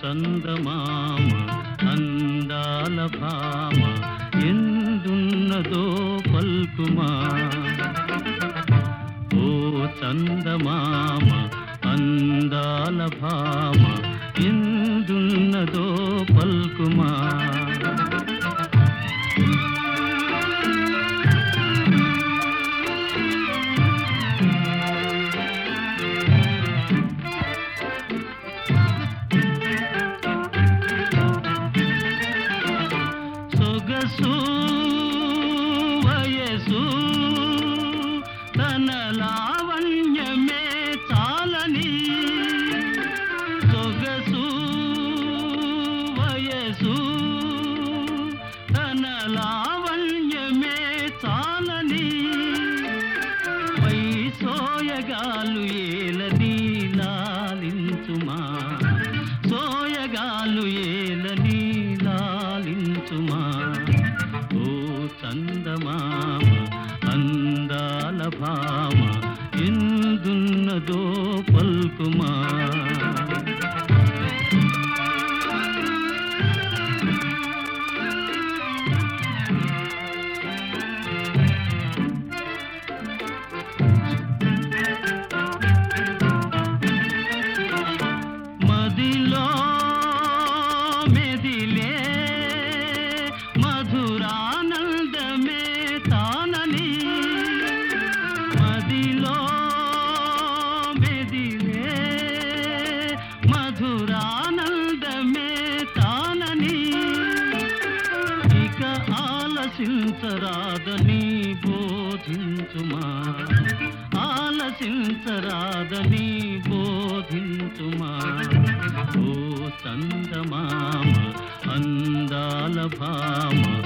చందమామ అందాల భామ ఎందున్నదో పల్కుమా ఓ చందమామ అందాల భామ ఎందున్నదో పల్కుమా? తన లావణ్యమే చాలని సొగసు వయసు తన లావణ్యమే చాలని పై సోయగాలు ఏలని లాలించుమా? సోయగాలు ఏలని లాలించుమా? ఓ చందమా? భామ ఆలసించరాదని బోధించుమా? ఆలసించరాదని బోధించుమా? ఓ చందమామ అందాల భామా